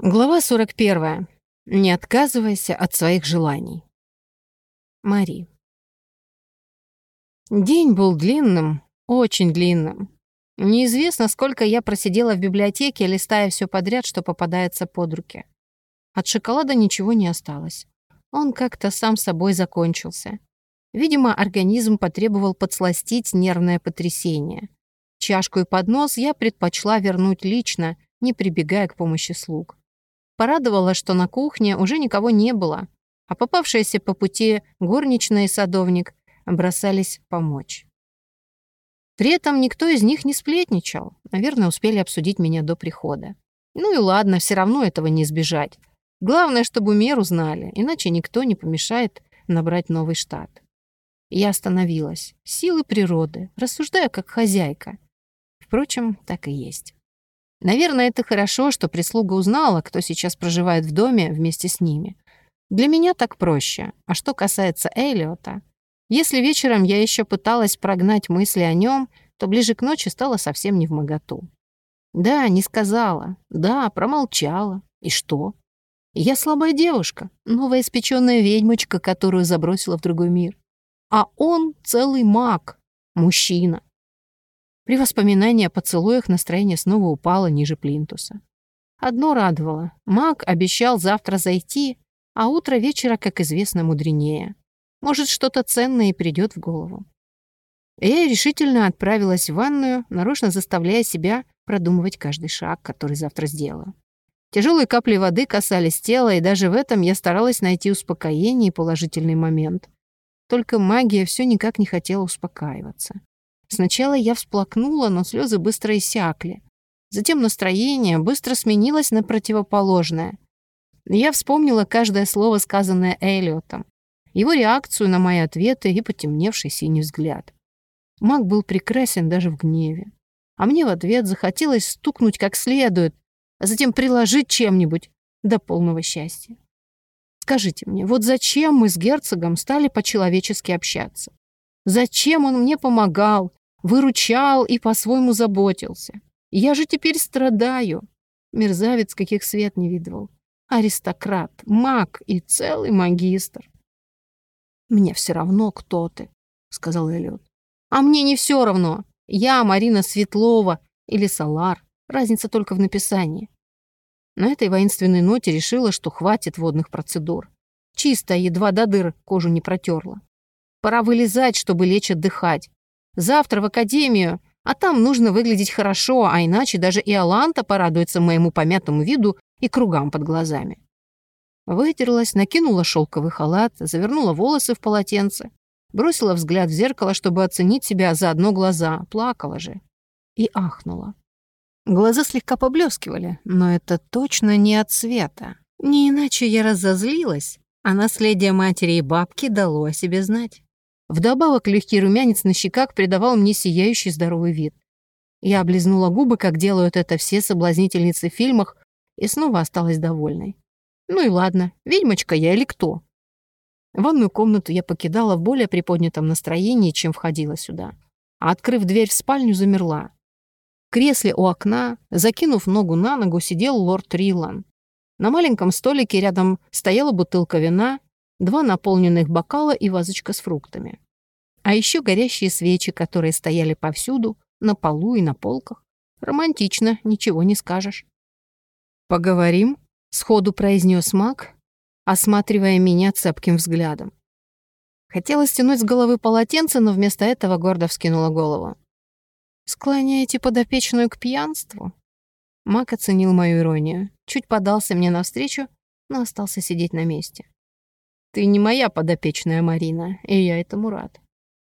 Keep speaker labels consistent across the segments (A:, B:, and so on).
A: Глава 41. Не отказывайся от своих желаний. Мари. День был длинным, очень длинным. Неизвестно, сколько я просидела в библиотеке, листая все подряд, что попадается под руки. От шоколада ничего не осталось. Он как-то сам собой закончился. Видимо, организм потребовал подсластить нервное потрясение. Чашку и поднос я предпочла вернуть лично, не прибегая к помощи слуг. Порадовало, что на кухне уже никого не было, а попавшиеся по пути горничная и садовник бросались помочь. При этом никто из них не сплетничал. Наверное, успели обсудить меня до прихода. Ну и ладно, все равно этого не избежать. Главное, чтобы меру знали, иначе никто не помешает набрать новый штат. Я остановилась. Силы природы, рассуждая как хозяйка. Впрочем, так и есть. Наверное, это хорошо, что прислуга узнала, кто сейчас проживает в доме вместе с ними. Для меня так проще. А что касается Эллиота, если вечером я еще пыталась прогнать мысли о нем, то ближе к ночи стало совсем не в моготу. Да, не сказала. Да, промолчала. И что? Я слабая девушка, новая испеченная ведьмочка, которую забросила в другой мир. А он целый маг, мужчина. При воспоминании о поцелуях настроение снова упало ниже плинтуса. Одно радовало. Маг обещал завтра зайти, а утро вечера, как известно, мудренее. Может, что-то ценное придет в голову. Я решительно отправилась в ванную, нарочно заставляя себя продумывать каждый шаг, который завтра сделаю. Тяжелые капли воды касались тела, и даже в этом я старалась найти успокоение и положительный момент. Только магия все никак не хотела успокаиваться. Сначала я всплакнула, но слезы быстро иссякли. Затем настроение быстро сменилось на противоположное. Я вспомнила каждое слово, сказанное Эллиотом, его реакцию на мои ответы и потемневший синий взгляд. Маг был прекрасен даже в гневе. А мне в ответ захотелось стукнуть как следует, а затем приложить чем-нибудь до полного счастья. Скажите мне, вот зачем мы с герцогом стали по-человечески общаться? Зачем он мне помогал, выручал и по-своему заботился. Я же теперь страдаю. Мерзавец, каких свет не видывал. Аристократ, маг и целый магистр. «Мне все равно, кто ты», — сказал Эллиот. «А мне не все равно. Я Марина Светлова или Салар. Разница только в написании». На этой воинственной ноте решила, что хватит водных процедур. Чисто, едва до дыр кожу не протерла. Пора вылезать, чтобы лечь отдыхать. Завтра в академию, а там нужно выглядеть хорошо, а иначе даже и Аланта порадуется моему помятому виду и кругам под глазами. Вытерлась, накинула шелковый халат, завернула волосы в полотенце, бросила взгляд в зеркало, чтобы оценить себя за одно глаза, плакала же. И ахнула. Глаза слегка поблескивали, но это точно не от света. Не иначе я разозлилась, а наследие матери и бабки дало о себе знать. Вдобавок легкий румянец на щеках придавал мне сияющий здоровый вид. Я облизнула губы, как делают это все соблазнительницы в фильмах, и снова осталась довольной. Ну и ладно, ведьмочка я или кто? Ванную комнату я покидала в более приподнятом настроении, чем входила сюда. А открыв дверь в спальню, замерла. В кресле у окна, закинув ногу на ногу, сидел лорд Рилан. На маленьком столике рядом стояла бутылка вина, два наполненных бокала и вазочка с фруктами. А еще горящие свечи, которые стояли повсюду, на полу и на полках. Романтично, ничего не скажешь. «Поговорим?» — сходу произнес маг, осматривая меня цепким взглядом. Хотела стянуть с головы полотенце, но вместо этого гордо вскинула голову. «Склоняете подопечную к пьянству?» Мак оценил мою иронию, чуть подался мне навстречу, но остался сидеть на месте. Ты не моя подопечная Марина, и я этому рад.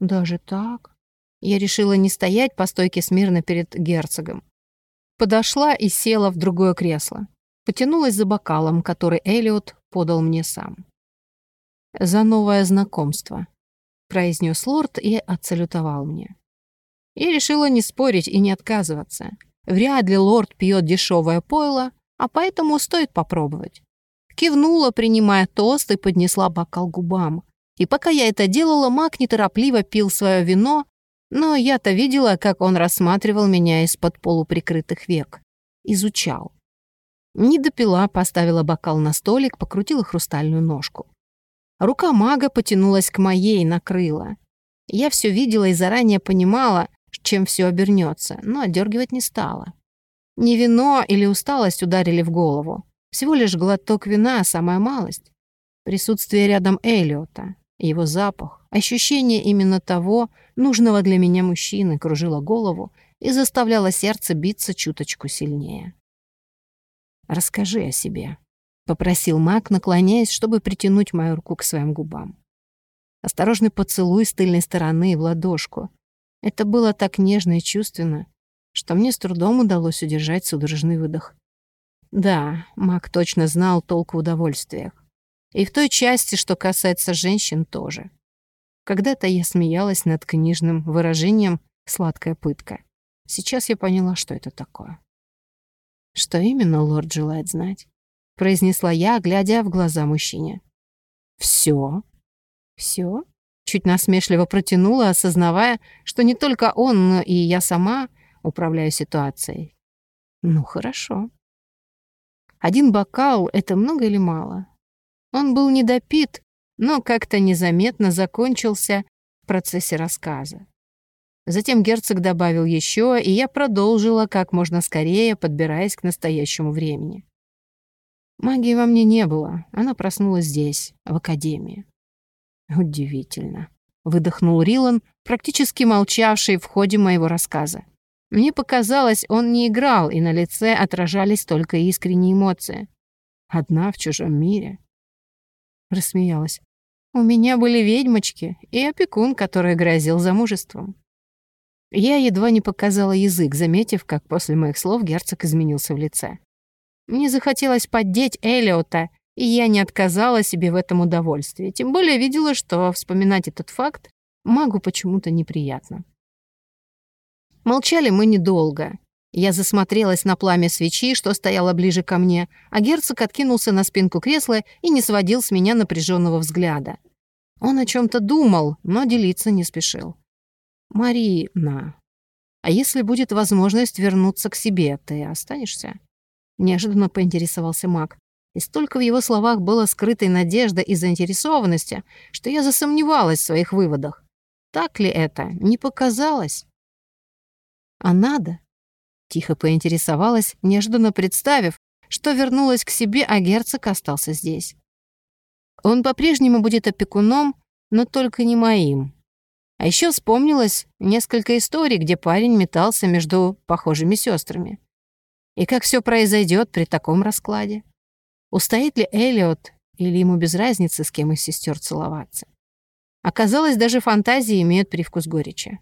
A: Даже так? Я решила не стоять по стойке смирно перед герцогом. Подошла и села в другое кресло. Потянулась за бокалом, который Элиот подал мне сам. «За новое знакомство», — произнес лорд и отсалютовал мне. Я решила не спорить и не отказываться. Вряд ли лорд пьет дешевое пойло, а поэтому стоит попробовать. Кивнула, принимая тост, и поднесла бокал губам. И пока я это делала, маг неторопливо пил свое вино, но я-то видела, как он рассматривал меня из-под полуприкрытых век. Изучал. Не допила, поставила бокал на столик, покрутила хрустальную ножку. Рука мага потянулась к моей, накрыла. Я все видела и заранее понимала, чем все обернется, но отдергивать не стала. Не вино или усталость ударили в голову. Всего лишь глоток вина, самая малость. Присутствие рядом Эллиота, его запах, ощущение именно того, нужного для меня мужчины, кружило голову и заставляло сердце биться чуточку сильнее. «Расскажи о себе», — попросил маг, наклоняясь, чтобы притянуть мою руку к своим губам. Осторожный поцелуй с тыльной стороны в ладошку. Это было так нежно и чувственно, что мне с трудом удалось удержать судорожный выдох. Да, маг точно знал толк в удовольствиях. И в той части, что касается женщин, тоже. Когда-то я смеялась над книжным выражением «сладкая пытка». Сейчас я поняла, что это такое. «Что именно лорд желает знать?» — произнесла я, глядя в глаза мужчине. «Всё?» «Всё?» — чуть насмешливо протянула, осознавая, что не только он, но и я сама управляю ситуацией. «Ну, хорошо». Один бокал — это много или мало? Он был недопит, но как-то незаметно закончился в процессе рассказа. Затем герцог добавил еще, и я продолжила как можно скорее, подбираясь к настоящему времени. Магии во мне не было, она проснулась здесь, в академии. Удивительно. Выдохнул Рилан, практически молчавший в ходе моего рассказа. Мне показалось, он не играл, и на лице отражались только искренние эмоции. Одна в чужом мире. Рассмеялась. У меня были ведьмочки и опекун, который грозил замужеством. Я едва не показала язык, заметив, как после моих слов герцог изменился в лице. Мне захотелось поддеть Элиота, и я не отказала себе в этом удовольствии. Тем более видела, что вспоминать этот факт магу почему-то неприятно. Молчали мы недолго. Я засмотрелась на пламя свечи, что стояло ближе ко мне, а герцог откинулся на спинку кресла и не сводил с меня напряженного взгляда. Он о чем то думал, но делиться не спешил. «Марина, а если будет возможность вернуться к себе, ты останешься?» Неожиданно поинтересовался маг. И столько в его словах было скрытой надежды и заинтересованности, что я засомневалась в своих выводах. Так ли это? Не показалось. «А надо?» Тихо поинтересовалась, неожиданно представив, что вернулась к себе, а герцог остался здесь. Он по-прежнему будет опекуном, но только не моим, а еще вспомнилось несколько историй, где парень метался между похожими сестрами. И как все произойдет при таком раскладе? Устоит ли Элиот, или ему без разницы, с кем из сестер целоваться? Оказалось, даже фантазии имеют привкус горечи.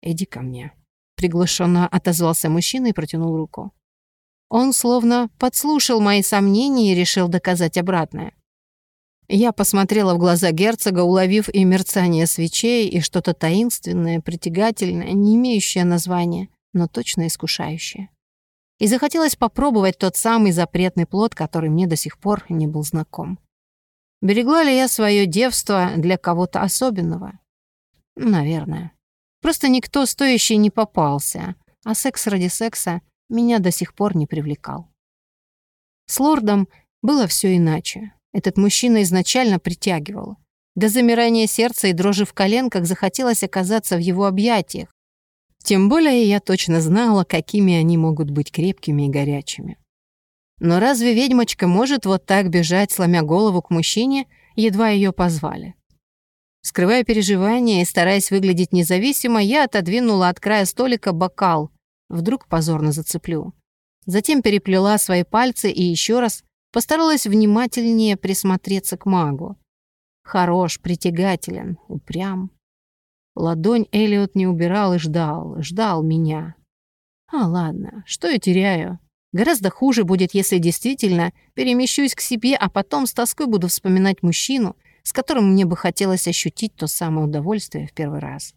A: «Иди ко мне», — приглушенно отозвался мужчина и протянул руку. Он словно подслушал мои сомнения и решил доказать обратное. Я посмотрела в глаза герцога, уловив и мерцание свечей, и что-то таинственное, притягательное, не имеющее названия, но точно искушающее. И захотелось попробовать тот самый запретный плод, который мне до сих пор не был знаком. Берегла ли я свое девство для кого-то особенного? Наверное. Просто никто стоящий не попался, а секс ради секса меня до сих пор не привлекал. С лордом было все иначе. Этот мужчина изначально притягивал. До замирания сердца и дрожи в коленках захотелось оказаться в его объятиях. Тем более я точно знала, какими они могут быть крепкими и горячими. Но разве ведьмочка может вот так бежать, сломя голову к мужчине, едва ее позвали? Скрывая переживания и стараясь выглядеть независимо, я отодвинула от края столика бокал. Вдруг позорно зацеплю. Затем переплела свои пальцы и еще раз Постаралась внимательнее присмотреться к магу. Хорош, притягателен, упрям. Ладонь Элиот не убирал и ждал, ждал меня. А ладно, что я теряю? Гораздо хуже будет, если действительно перемещусь к себе, а потом с тоской буду вспоминать мужчину, с которым мне бы хотелось ощутить то самое удовольствие в первый раз.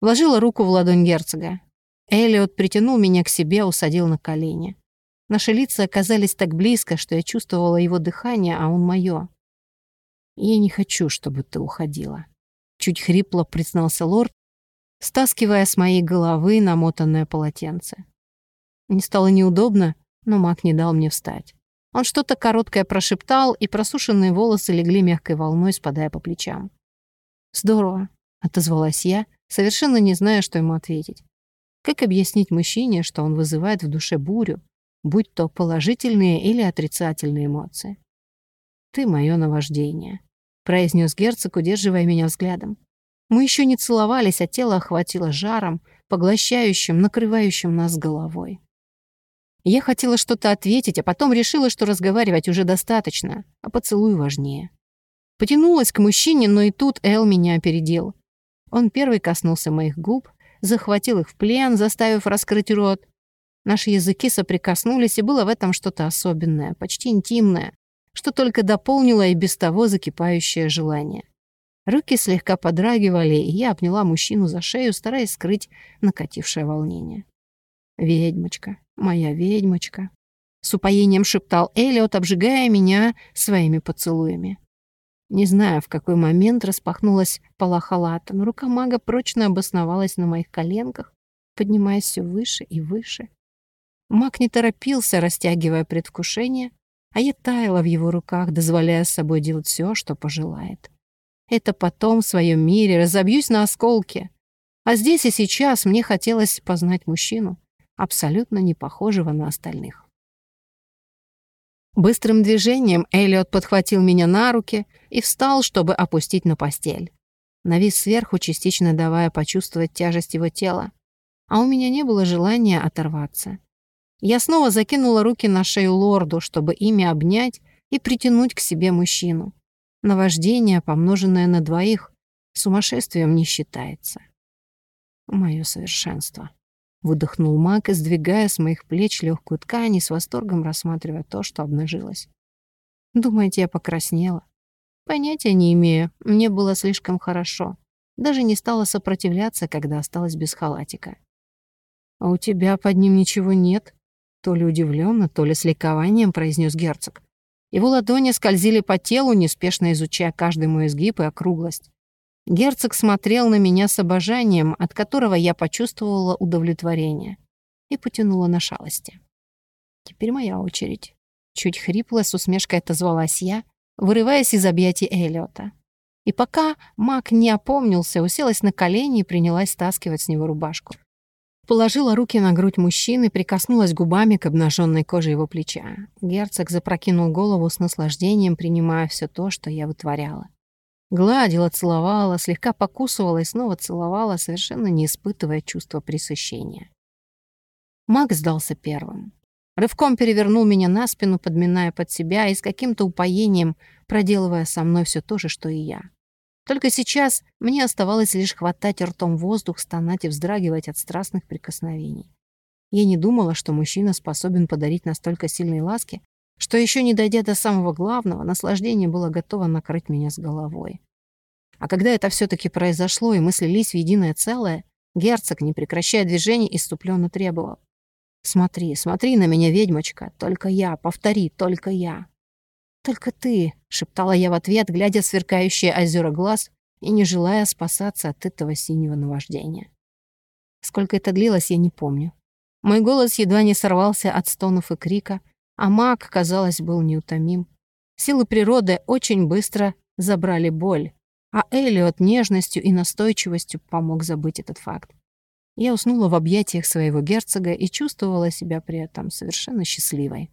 A: Вложила руку в ладонь герцога. Элиот притянул меня к себе, усадил на колени. Наши лица оказались так близко, что я чувствовала его дыхание, а он моё. «Я не хочу, чтобы ты уходила», — чуть хрипло признался лорд, стаскивая с моей головы намотанное полотенце. Мне стало неудобно, Но маг не дал мне встать. Он что-то короткое прошептал, и просушенные волосы легли мягкой волной, спадая по плечам. «Здорово», — отозвалась я, совершенно не зная, что ему ответить. Как объяснить мужчине, что он вызывает в душе бурю, будь то положительные или отрицательные эмоции? «Ты мое наваждение», — произнес герцог, удерживая меня взглядом. Мы еще не целовались, а тело охватило жаром, поглощающим, накрывающим нас головой. Я хотела что-то ответить, а потом решила, что разговаривать уже достаточно, а поцелуй важнее. Потянулась к мужчине, но и тут Эл меня опередил. Он первый коснулся моих губ, захватил их в плен, заставив раскрыть рот. Наши языки соприкоснулись, и было в этом что-то особенное, почти интимное, что только дополнило и без того закипающее желание. Руки слегка подрагивали, и я обняла мужчину за шею, стараясь скрыть накатившее волнение. «Ведьмочка, моя ведьмочка», — с упоением шептал Элliot, обжигая меня своими поцелуями. Не знаю, в какой момент распахнулась пола халата, но рука мага прочно обосновалась на моих коленках, поднимаясь все выше и выше. Маг не торопился, растягивая предвкушение, а я таяла в его руках, дозволяя с собой делать все, что пожелает. Это потом в своем мире разобьюсь на осколки. А здесь и сейчас мне хотелось познать мужчину, абсолютно не похожего на остальных. Быстрым движением Эллиот подхватил меня на руки и встал, чтобы опустить на постель. Навис сверху, частично давая почувствовать тяжесть его тела. А у меня не было желания оторваться. Я снова закинула руки на шею лорду, чтобы ими обнять и притянуть к себе мужчину. Наваждение, помноженное на двоих, сумасшествием не считается. Мое совершенство. Выдохнул маг, сдвигая с моих плеч легкую ткань и с восторгом рассматривая то, что обнажилось. Думаете, я покраснела? Понятия не имею, мне было слишком хорошо. Даже не стала сопротивляться, когда осталась без халатика. «А у тебя под ним ничего нет?» То ли удивленно, то ли с ликованием произнес герцог. Его ладони скользили по телу, неспешно изучая каждый мой изгиб и округлость. Герцог смотрел на меня с обожанием, от которого я почувствовала удовлетворение и потянула на шалости. Теперь моя очередь. Чуть хрипло с усмешкой отозвалась я, вырываясь из объятий Эллиота. И пока маг не опомнился, уселась на колени и принялась стаскивать с него рубашку. Положила руки на грудь мужчины, прикоснулась губами к обнаженной коже его плеча. Герцог запрокинул голову с наслаждением, принимая все то, что я вытворяла. Гладила, целовала, слегка покусывала и снова целовала, совершенно не испытывая чувства пресыщения. Макс сдался первым. Рывком перевернул меня на спину, подминая под себя и с каким-то упоением проделывая со мной все то же, что и я. Только сейчас мне оставалось лишь хватать ртом воздух, стонать и вздрагивать от страстных прикосновений. Я не думала, что мужчина способен подарить настолько сильные ласки, что еще не дойдя до самого главного, наслаждение было готово накрыть меня с головой. А когда это все-таки произошло, и мы слились в единое целое, герцог, не прекращая движений, иступленно требовал. «Смотри, смотри на меня, ведьмочка, только я, повтори, только я». «Только ты», — шептала я в ответ, глядя в сверкающие озера глаз и не желая спасаться от этого синего наваждения. Сколько это длилось, я не помню. Мой голос едва не сорвался от стонов и крика, а маг, казалось, был неутомим. Силы природы очень быстро забрали боль, а Элиот нежностью и настойчивостью помог забыть этот факт. Я уснула в объятиях своего герцога и чувствовала себя при этом совершенно счастливой.